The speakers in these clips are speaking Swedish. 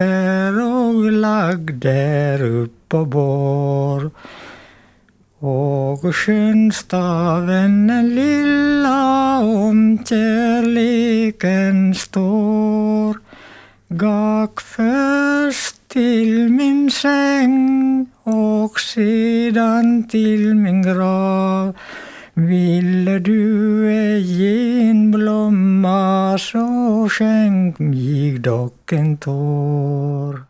Där och lagd där upp och bor. Och skönstaven den lilla om kärleken står. Gak först till min säng och sedan till min grav. Ville du ej en blomma så skänk mig dock en tår.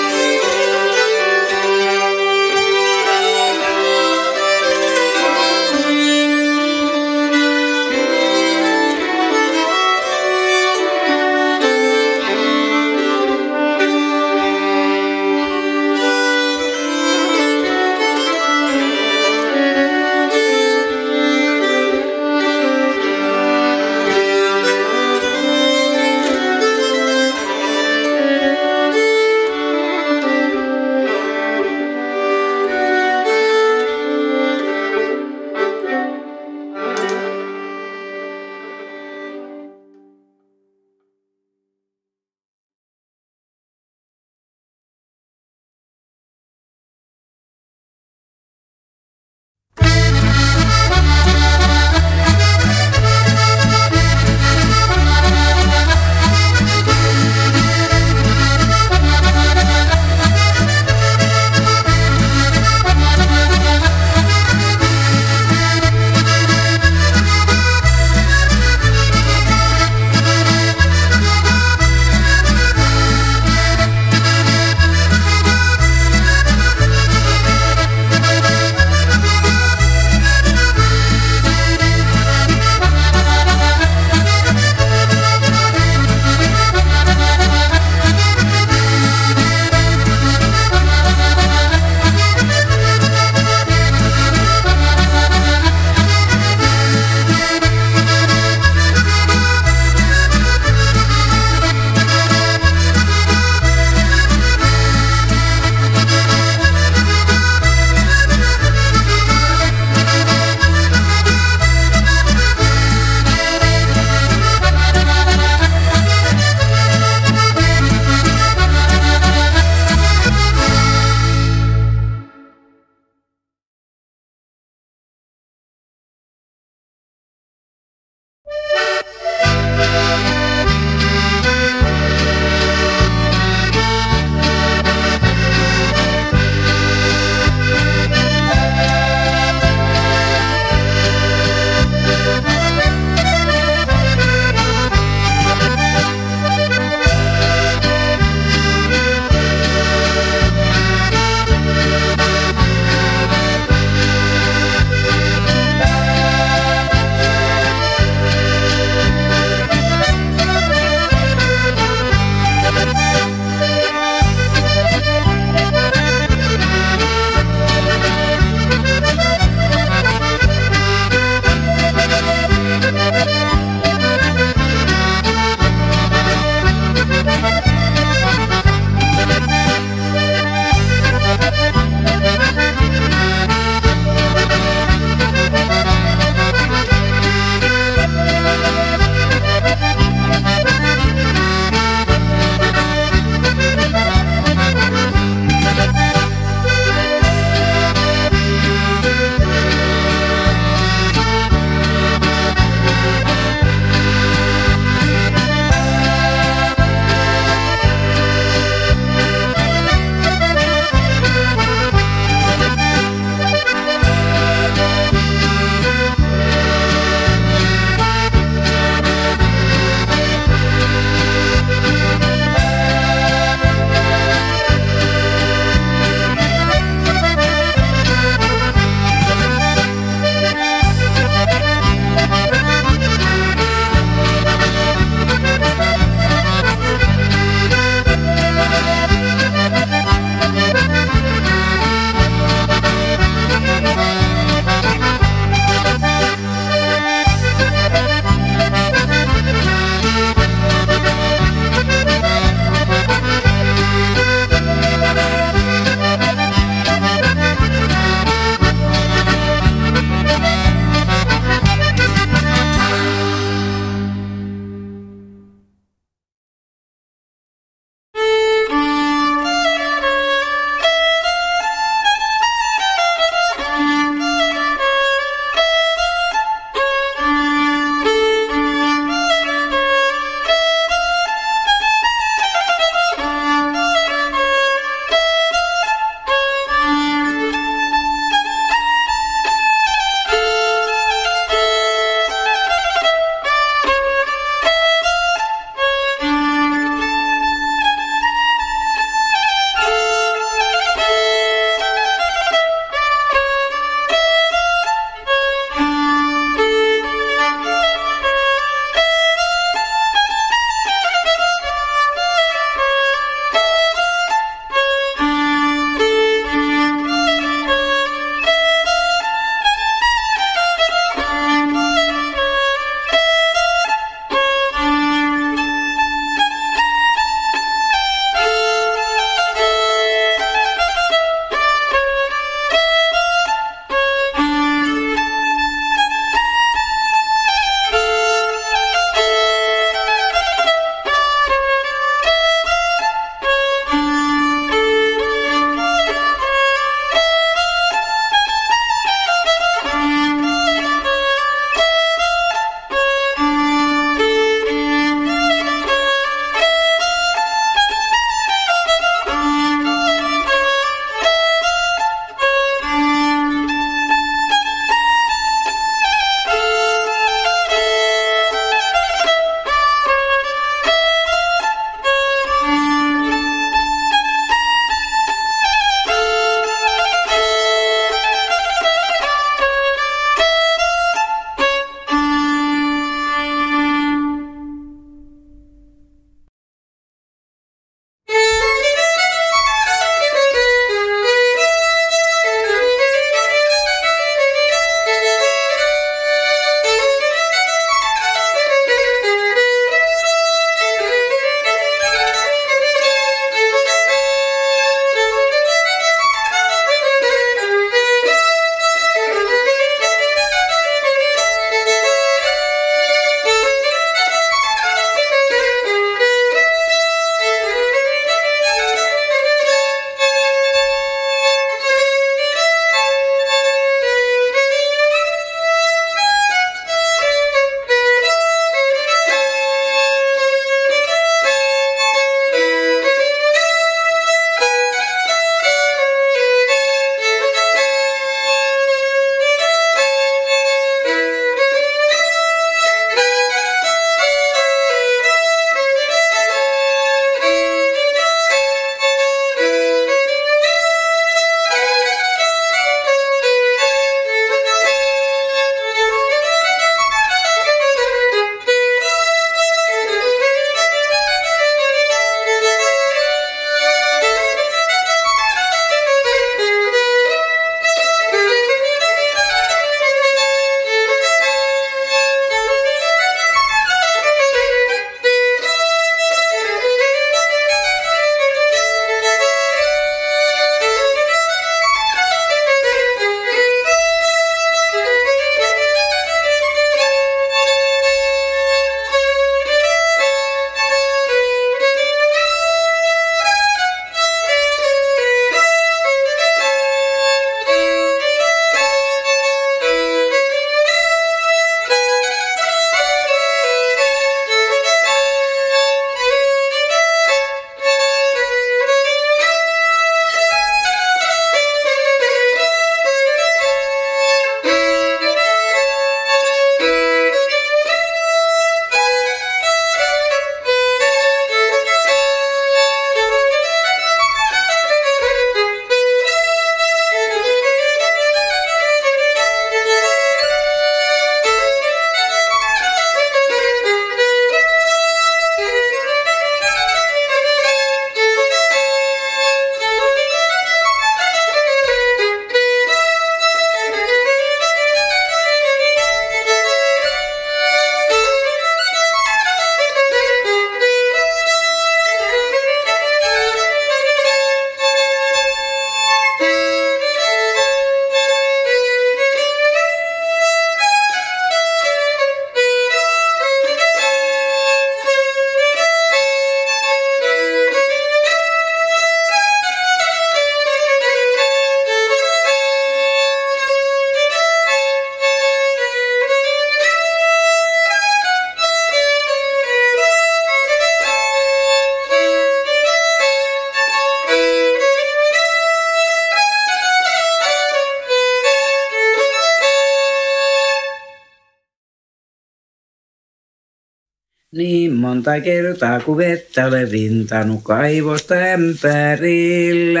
Monta kertaa kun vettä olen rintanut kaivosta ämpärillä,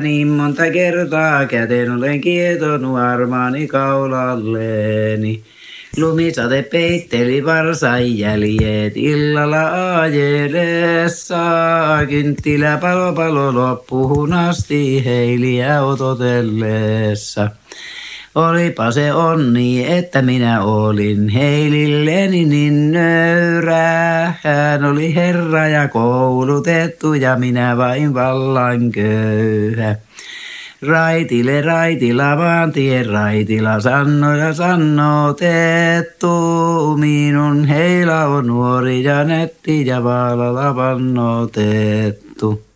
niin monta kertaa käteen olen kietonut armaani kaulalleeni. Lumisade peitteli varsain jäljet illalla ajelessa. Kynttilä palo palo loppuun asti heiliä ototellessa. Olipa se onni, että minä olin heililleni niin nöyrä. Hän oli herra ja koulutettu ja minä vain vallan köyhä. Raitille raitilla maantien raitilla sannoja sannotettu. Minun heila on nuori ja netti ja vaalalla vannotettu.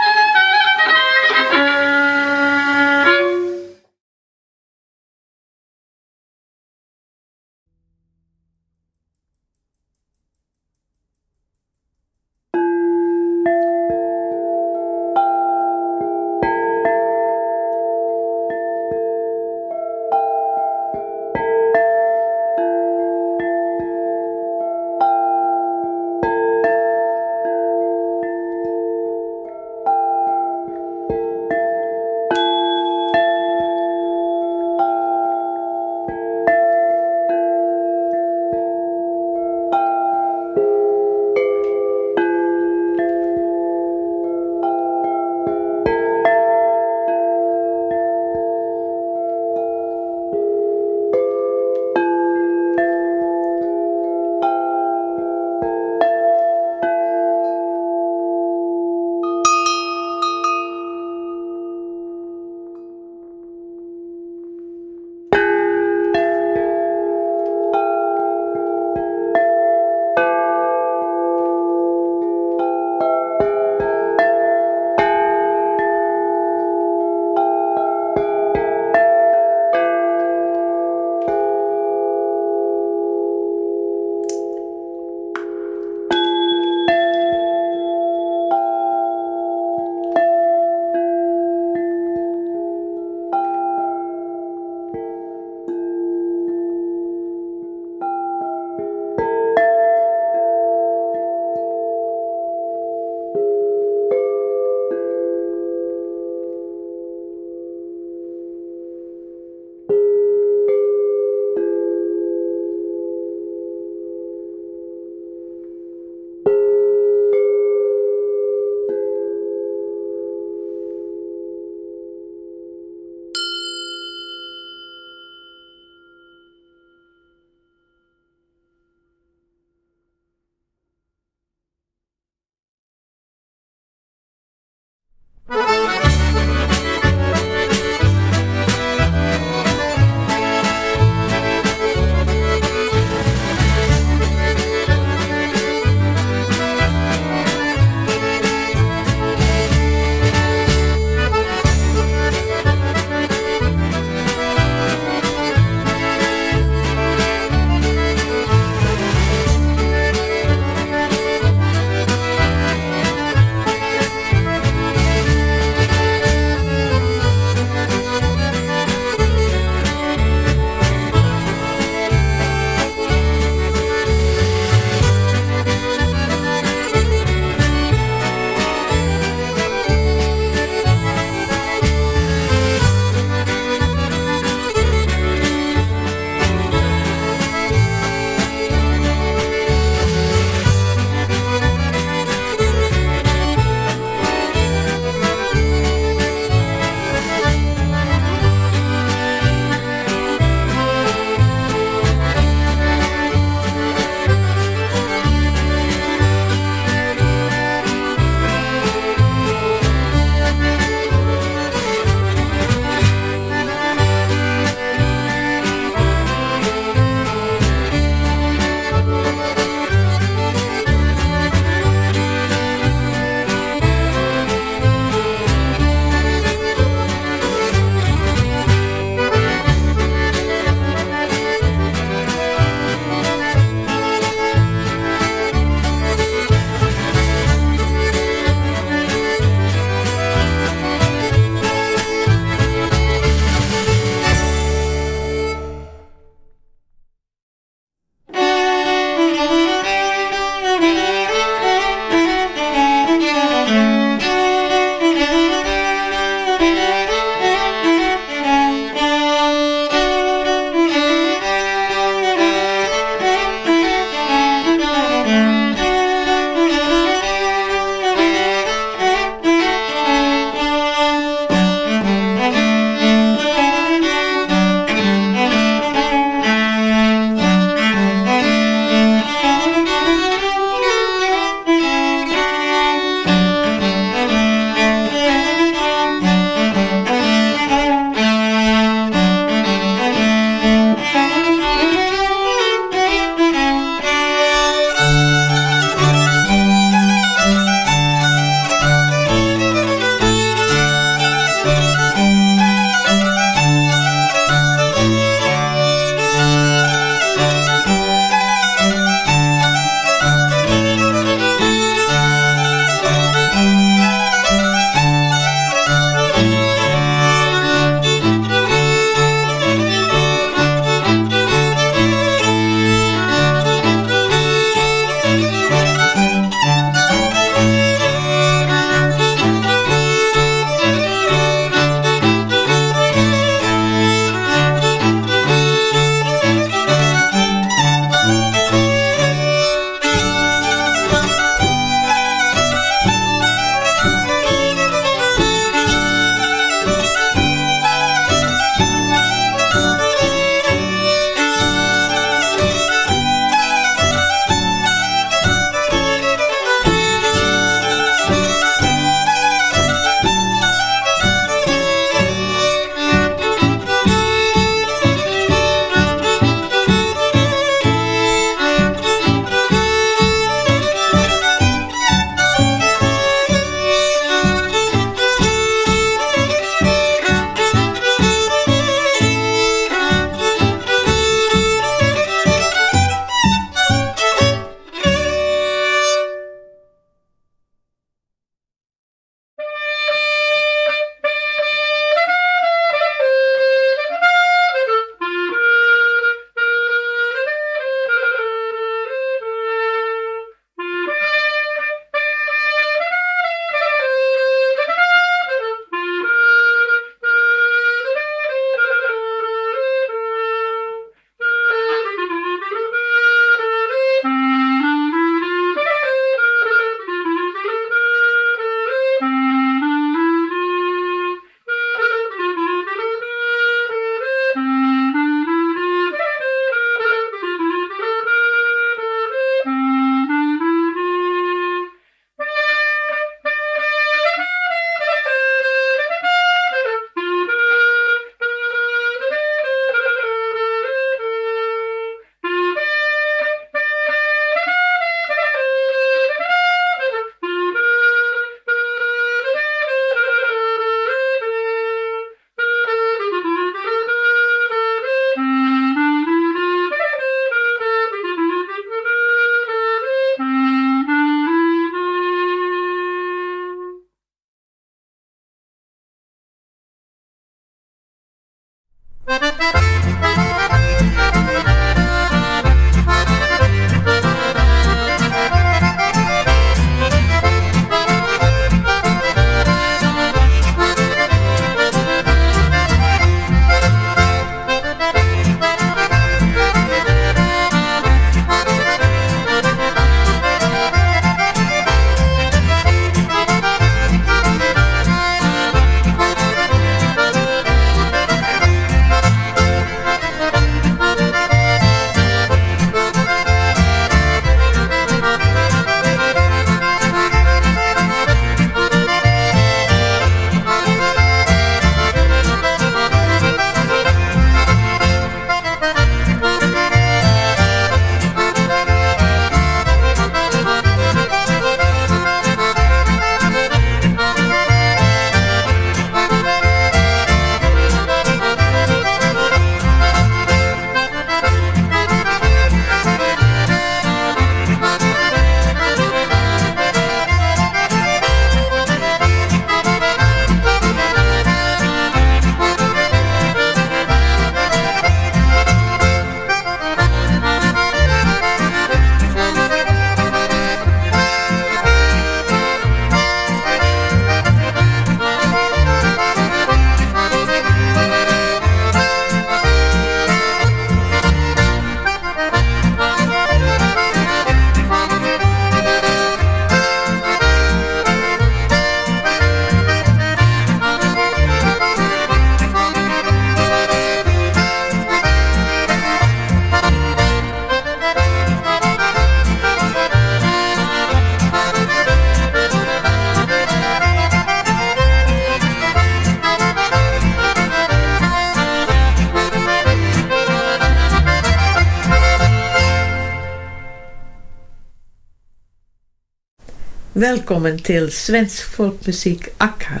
Välkommen till Svensk folkmusik Akka.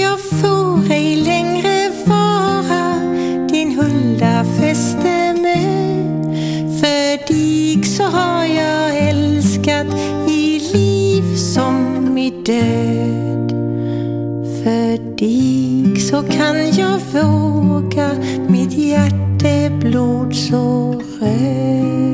Jag får ej längre vara din hulda fästemö. För dig så har jag älskat i liv som i död. För dig så kan jag våga mitt hjärte blod så rött.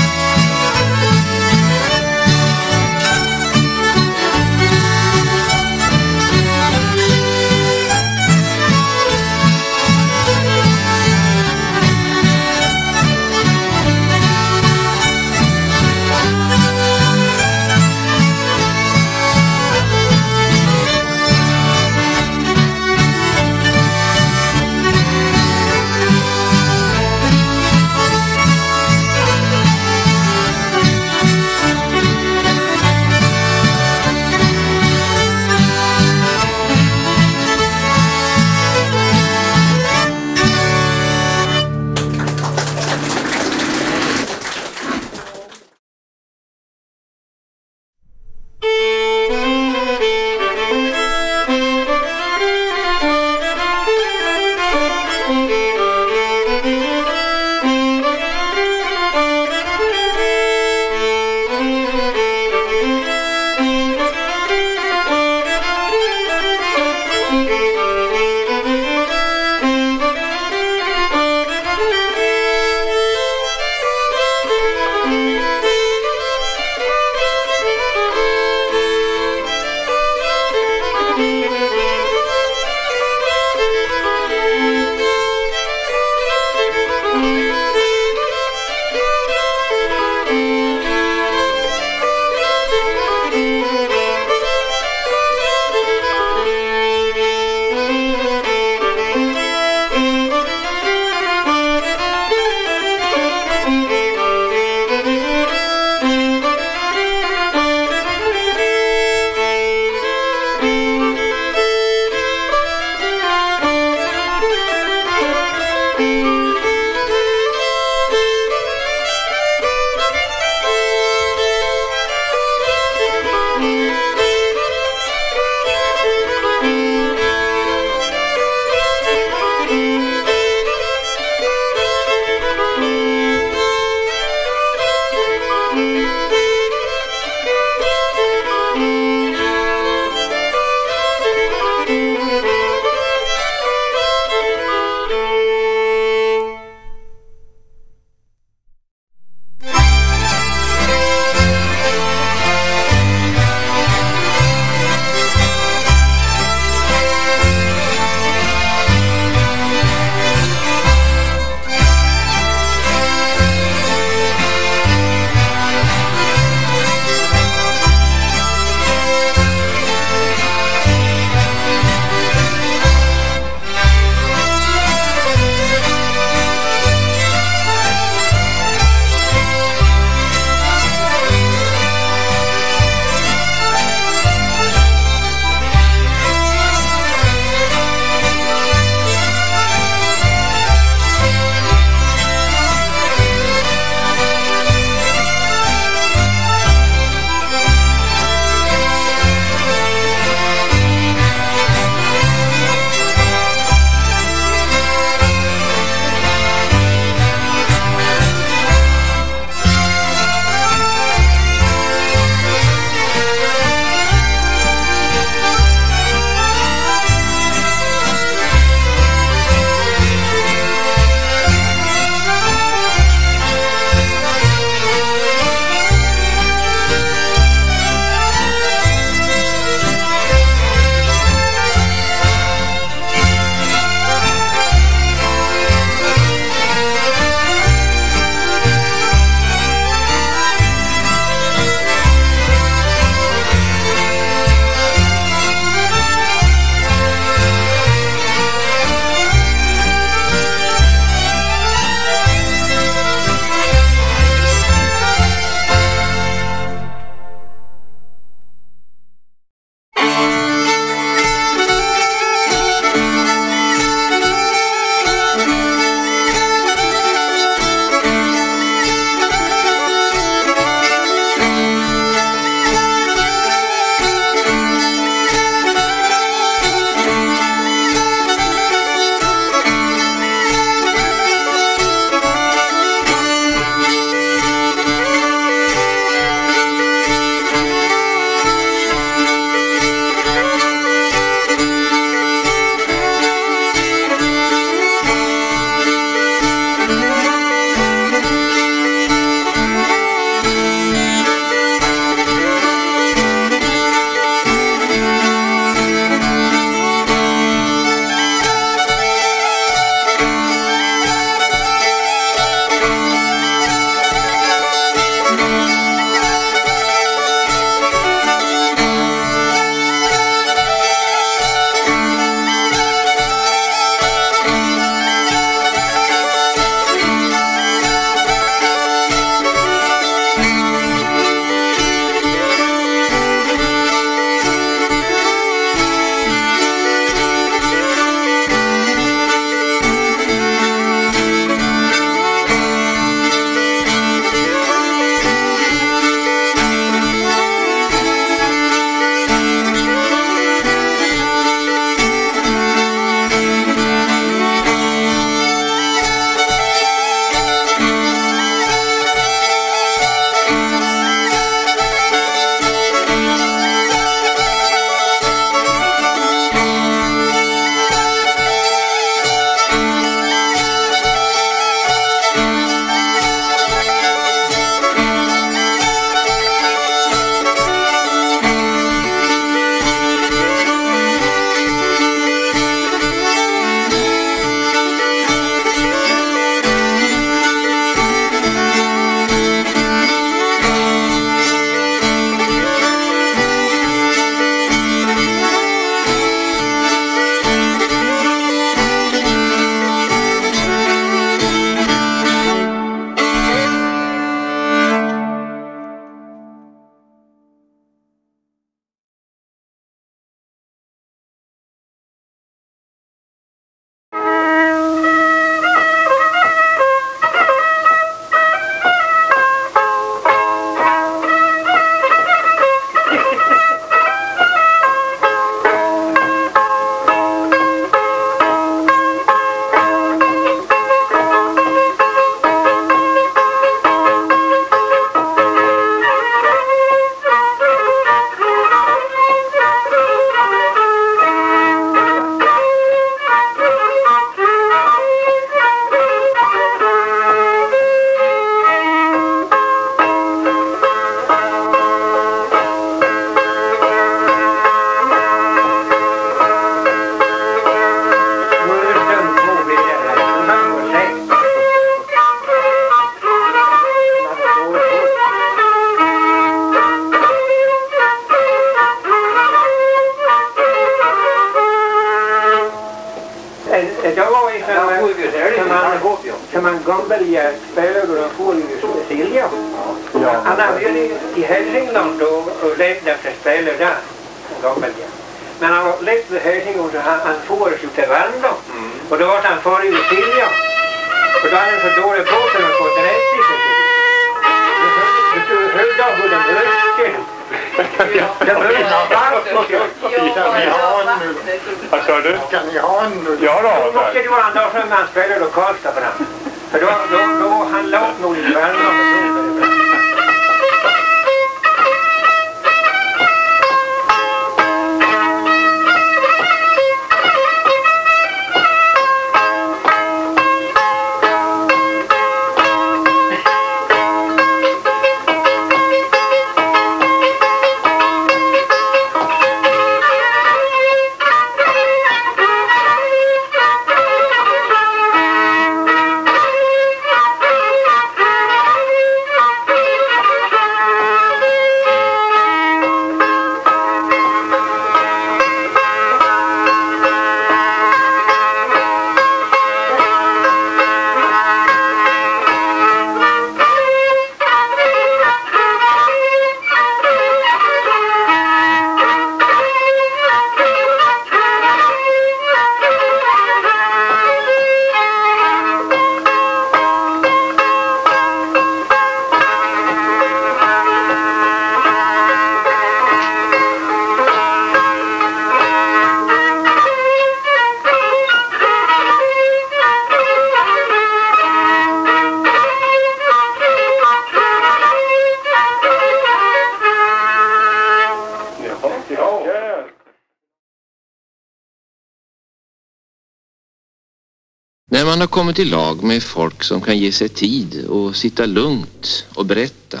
Man har kommit i lag med folk som kan ge sig tid och sitta lugnt och berätta.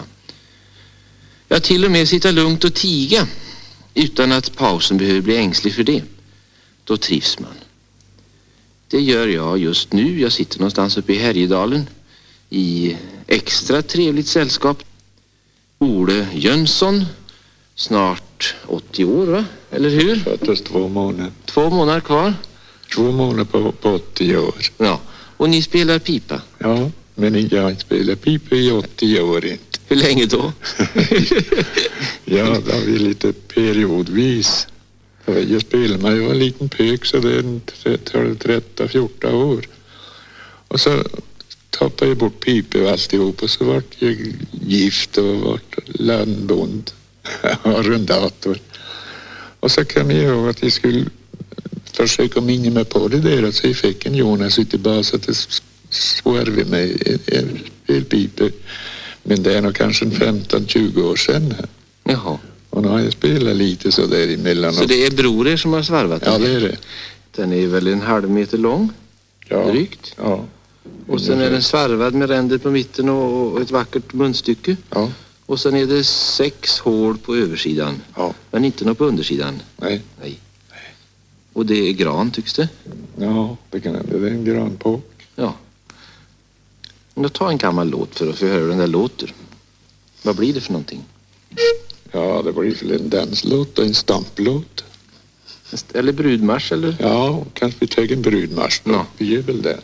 Ja, till och med sitta lugnt och tiga utan att pausen behöver bli ängslig för det. Då trivs man. Det gör jag just nu. Jag sitter någonstans uppe i Härjedalen i extra trevligt sällskap. Ole Jönsson, snart 80 år va? Eller hur? Fattas två månader. Två månader kvar. Två månader på, på 80 år. Ja, och ni spelar pipa. Ja, men jag spelar pipa i 80 år inte. Hur länge då? Ja, då har vi lite periodvis. Jag spelade när jag var en liten pök så det är 13, 14 år. Och så tappade jag bort pipor och alltihop och så vart jag gift och vart landbond och arrendator. Och så kom jag ihåg att jag skulle försöka minna mig på det där så jag fick en Jonas ute i bas att det svarvade mig en spelpipa. Men det är nog kanske 15-20 år sedan. Jaha. Och nu har jag spelat lite så där emellan. Så det är bror er som har svarvat Ja, den? det är det. Den är väl en halv meter lång, Ja. drygt. Ja. Och sen är den svarvad med ränder på mitten och och ett vackert munstycke. Ja. Och sen är det sex hål på översidan, Ja. men inte något på undersidan. Nej. Nej. Och det är gran tycks det. Ja, det kan hända. Det är en granpåk. Ja. Då ta en gammal låt för att få höra hur den där låter. Vad blir det för någonting? Ja, det blir väl en danslåt och en stamplåt. Eller brudmarsch eller? Ja, kanske vi tar en brudmarsch då. Ja. Vi gör väl det.